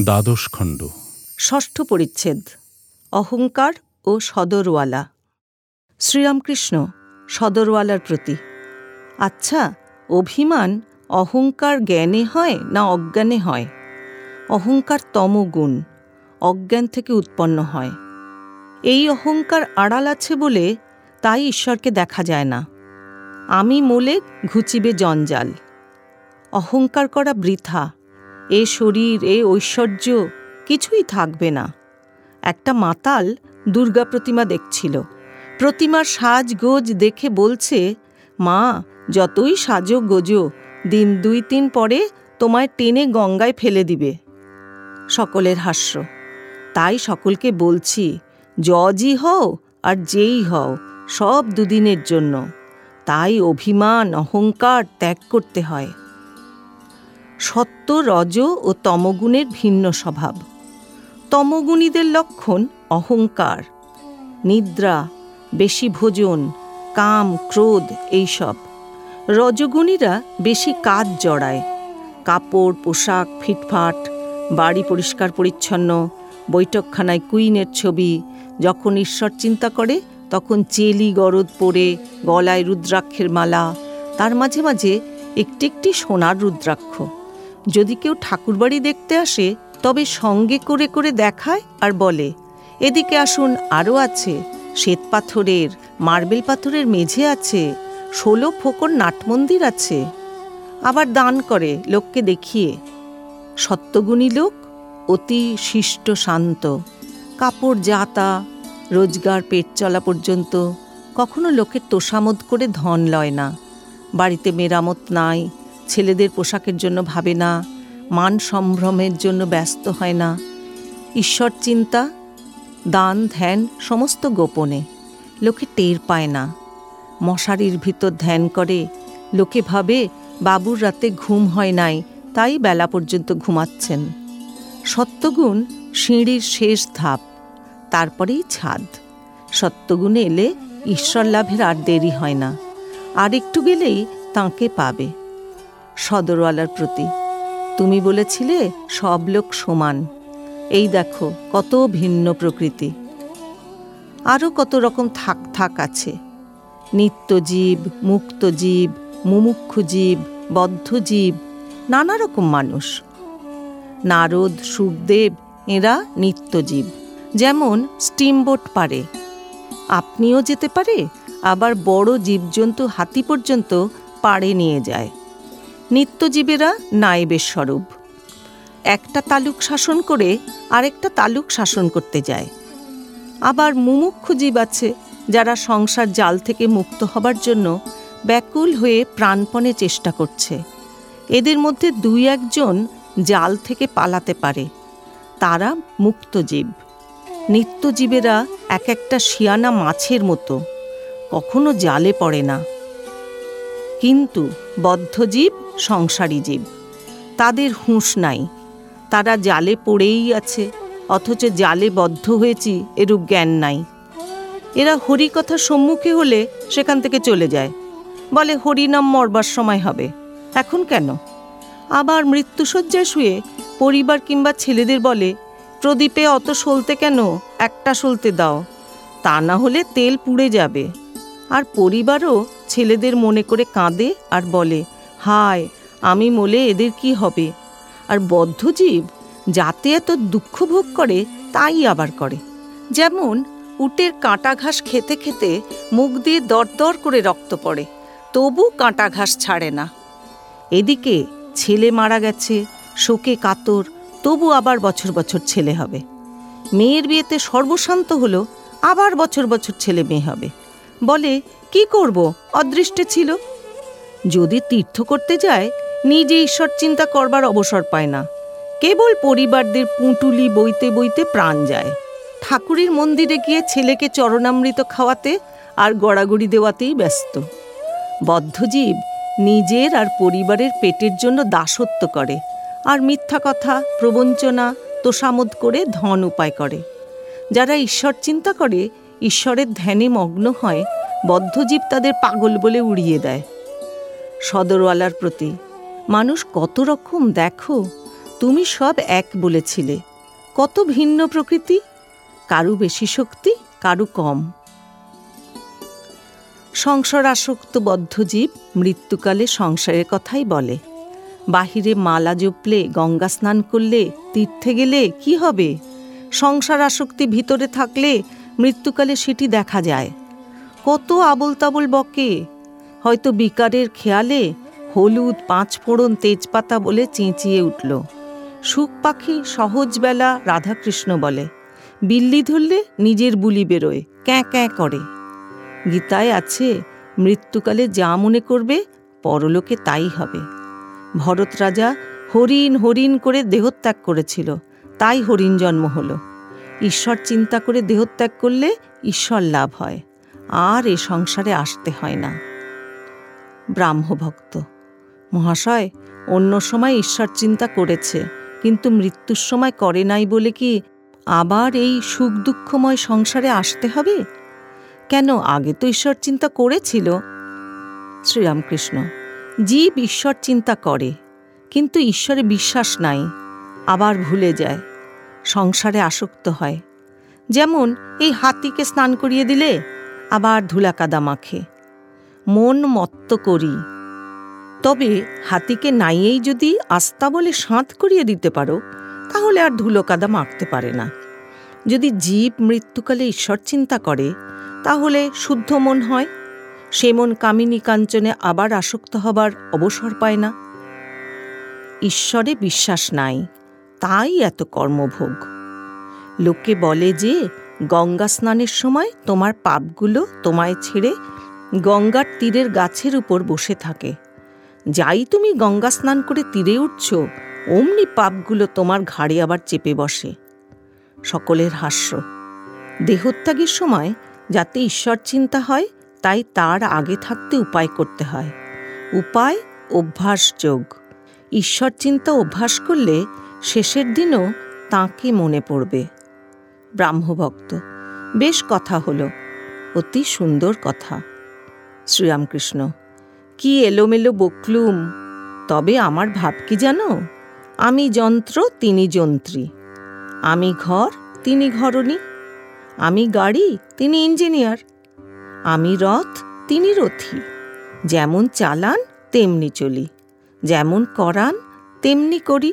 দ্বাদশ খণ্ড। ষষ্ঠ পরিচ্ছেদ, অহংকার ও সদরওয়ালা। শ্রীরামকৃষ্ণ, সদরওয়ালার প্রতি। আচ্ছা অভিমান অহংকার জ্ঞানে হয় না অজ্ঞানে হয়? অহংকার তমগুণ অজ্ঞান থেকে উৎপন্ন হয়। এই অহংকার আড়াল আছে বলে তাই ঈশ্বরকে দেখা যায় না। আমি মোলে ঘুচিবে জঞ্জাল। অহংকার করা বৃথা এ শরীর, এ ঐশ্বর্য কিছুই থাকবে না। একটা মাতাল দুর্গা প্রতিমা দেখছিল। প্রতিমার সাজগোজ দেখে বলছে, মা, যতই সাজো গোজো, দিন দুই তিন পরে তোমায় টেনে গঙ্গায় ফেলে দিবে। সকলের হাস্য। তাই সকলকে বলছি, জজই হও আর যেই হও, সব দুদিনের জন্য। তাই অভিমান, অহংকার ত্যাগ করতে হয়। সত্য, রজ ও তমগুণের ভিন্ন স্বভাব। তমগুণীদের লক্ষণ অহংকার, নিদ্রা, বেশি ভোজন, কাম, ক্রোধ এইসব। রজগুণীরা বেশি কাজ জড়ায়। কাপড়, পোশাক, ফিটফাট, বাড়ি পরিষ্কার পরিচ্ছন্ন, বৈঠকখানায় কুইনের ছবি, যখন ঈশ্বর চিন্তা করে, তখন চেলি গরদ পরে, গলায় রুদ্রাক্ষের মালা, তার মাঝে মাঝে একটি একটি সোনার রুদ্রাক্ষ। যদি কেউ ঠাকুরবাড়ি দেখতে আসে, তবে সঙ্গে করে করে দেখায় আর বলে। এদিকে আসুন আরও আছে। শ্বেত পাথরের, মার্বেল পাথরের মেঝে আছে। ষোলো ফোকর নাটমন্দির আছে। আবার দান করে লোককে দেখিয়ে। সত্যগুণী লোক, অতি শিষ্ট শান্ত। কাপড় জাতা, রোজগার পেট চলা পর্যন্ত কখনো লোকের তোষামোদ করে ধন লয় না। বাড়িতে মেরামত নাই ছেলেদের পোশাকের জন্য ভাবে না, মান সম্ভ্রমের জন্য ব্যস্ত হয় না। ঈশ্বর চিন্তা, দান, ধ্যান সমস্ত গোপনে, লোকে টের পায় না। মশারির ভিতর ধ্যান করে, লোকে ভাবে বাবুর রাতে ঘুম হয় নাই, তাই বেলা পর্যন্ত ঘুমাচ্ছেন। সত্যগুণ সিঁড়ির শেষ ধাপ, তারপরেই ছাদ। সত্যগুণে এলে ঈশ্বর লাভের আর দেরি হয় না, আর একটু গেলেই তাঁকে পাবে। সদরওয়ালার প্রতি। তুমি বলেছিলে, সব লোক সমান। এই দেখো, কত ভিন্ন প্রকৃতি। আরও কত রকম থাক থাক আছে। নিত্যজীব, মুক্তজীব মুমুক্ষু জীব বদ্ধজীব, নানা রকম মানুষ। নারদ, সুখদেব, এরা নিত্যজীব। যেমন স্টিমবোট পারে। আপনিও যেতে পারে, আবার বড় জীবজন্তু হাতি পর্যন্ত পাড়ে নিয়ে যায়। নিত্যজীবেরা নায়েবের স্বরূপ। একটা তালুক শাসন করে আরেকটা তালুক শাসন করতে যায়। আবার মুমুক্ষু জীব আছে যারা সংসার জাল থেকে মুক্ত হবার জন্য ব্যাকুল হয়ে প্রাণপণে চেষ্টা করছে। এদের মধ্যে দুই একজন জাল থেকে পালাতে পারে। তারা মুক্তজীব নিত্যজীবেরা এক একটা শিয়ানা মাছের মতো, কখনো জালে পড়ে না। কিন্তু বদ্ধজীব সংসারী জীব। তাদের হুঁশ নাই। তারা জালে পড়েই আছে, অথচ জালে বদ্ধ হয়েছি এরূপ জ্ঞান নাই। এরা হরি হরিকথার সম্মুখে হলে সেখান থেকে চলে যায়। বলে, হরিনাম মরবার সময় হবে। এখন কেন? আবার মৃত্যুসজ্জায় শুয়ে পরিবার কিংবা ছেলেদের বলে, প্রদীপে অত সলতে কেন? একটা সলতে দাও। তা না হলে তেল পুড়ে যাবে। আর পরিবারও ছেলেদের মনে করে কাঁদে আর বলে হায়, আমি মলে এদের কি হবে? আর বদ্ধজীব যাতে এত দুঃখ ভোগ করে, তাই আবার করে। যেমন, উটের কাঁটা ঘাস খেতে খেতে মুখ দিয়ে দরদর করে রক্ত পড়ে, তবু কাঁটা ঘাস ছাড়ে না। এদিকে ছেলে মারা গেছে, শোকে কাতর, তবু আবার বছর বছর ছেলে হবে। মেয়ের বিয়েতে সর্বশান্ত হলো, আবার বছর বছর ছেলে মেয়ে হবে। বলে, কি করব? অদৃষ্টে ছিল? যদি তীর্থ করতে যায়, নিজে ঈশ্বর চিন্তা করবার অবসর পায় না। কেবল পরিবারদের পুঁটুলি বইতে বইতে প্রাণ যায়। ঠাকুরের মন্দিরে গিয়ে ছেলেকে চরণামৃত খাওয়াতে আর গড়াগড়ি দেওয়াতেই ব্যস্ত। বদ্ধজীব নিজের আর পরিবারের পেটের জন্য দাসত্ব করে আর মিথ্যা কথা, প্রবঞ্চনা, তোষামোদ করে ধন উপায় করে। যারা ঈশ্বর চিন্তা করে, ঈশ্বরের ধ্যানে মগ্ন হয়, বদ্ধজীব তাদের পাগল বলে উড়িয়ে দেয়। সদরওয়ালার প্রতি। মানুষ কত রকম, দেখো, তুমি সব এক বলেছিলে। কত ভিন্ন প্রকৃতি, কারু বেশি শক্তি, কারু কম। সংসার আসক্ত বদ্ধ জীব মৃত্যুকালে সংসারের কথাই বলে। বাহিরে মালা জপলে, গঙ্গা স্নান করলে, তীর্থে গেলে কি হবে? সংসার আসক্তি ভিতরে থাকলে মৃত্যুকালে সেটি দেখা যায়। কত আবল তাবল বকে হয়তো বিকারের খেয়ালে হলুদ পাঁচ ফোড়ন তেজপাতা বলে চেঁচিয়ে উঠল। সুখ পাখি সহজবেলা রাধাকৃষ্ণ বলে, বিল্লি ধরলে নিজের বুলি বেরোয়, ক্যাঁ ক্যাঁ করে। গীতায় আছে, মৃত্যুকালে যা মনে করবে, পরলোকে তাই হবে। ভরত রাজা হরিণ হরিণ করে দেহত্যাগ করেছিল, তাই হরিণ জন্ম হলো। ঈশ্বর চিন্তা করে দেহত্যাগ করলে ঈশ্বর লাভ হয়, আর এ সংসারে আসতে হয় না। ব্রাহ্মভক্ত। মহাশয়, অন্য সময় ঈশ্বর চিন্তা করেছে, কিন্তু মৃত্যুর সময় করে নাই বলে কি আবার এই সুখ দুঃখময় সংসারে আসতে হবে? কেন আগে তো ঈশ্বর চিন্তা করেছিল? শ্রীরামকৃষ্ণ, জীব ঈশ্বর চিন্তা করে, কিন্তু ঈশ্বরে বিশ্বাস নাই, আবার ভুলে যায়, সংসারে আসক্ত হয়। যেমন এই হাতিকে স্নান করিয়ে দিলে, আবার ধুলাকাদা মাখে মন মত্ত করি। তবে হাতিকে নাইয়েই যদি আস্তা বলে সাঁত করিয়ে দিতে পারো, তাহলে আর ধুলো কাদা মাখতে পারে না। যদি জীব মৃত্যুকালে ঈশ্বর চিন্তা করে, তাহলে শুদ্ধ মন হয়। সে মন কামিনী কাঞ্চনে আবার আসক্ত হবার অবসর পায় না। ঈশ্বরে বিশ্বাস নাই, তাই এত কর্মভোগ। লোকে বলে যে, গঙ্গা স্নানের সময় তোমার পাপগুলো তোমায় ছেড়ে গঙ্গার তীরের গাছের উপর বসে থাকে। যাই তুমি গঙ্গা স্নান করে তীরে উঠছ, অমনি পাপগুলো তোমার ঘাড়ে আবার চেপে বসে। সকলের হাস্য। দেহত্যাগের সময় যাতে ঈশ্বর চিন্তা হয়, তাই তার আগে থাকতে উপায় করতে হয়। উপায়, অভ্যাস যোগ। ঈশ্বর চিন্তা অভ্যাস করলে শেষের দিনও তাঁকে মনে পড়বে। ব্রাহ্মভক্ত, বেশ কথা হলো। অতি সুন্দর কথা। শ্রীরামকৃষ্ণ। কি এলোমেলো বকলুম। তবে আমার ভাব কি জানো? আমি যন্ত্র, তিনি যন্ত্রী। আমি ঘর, তিনি ঘরণী। আমি গাড়ি, তিনি ইঞ্জিনিয়ার। আমি রথ, তিনি রথী। যেমন চালান, তেমনি চলি। যেমন করান, তেমনি করি।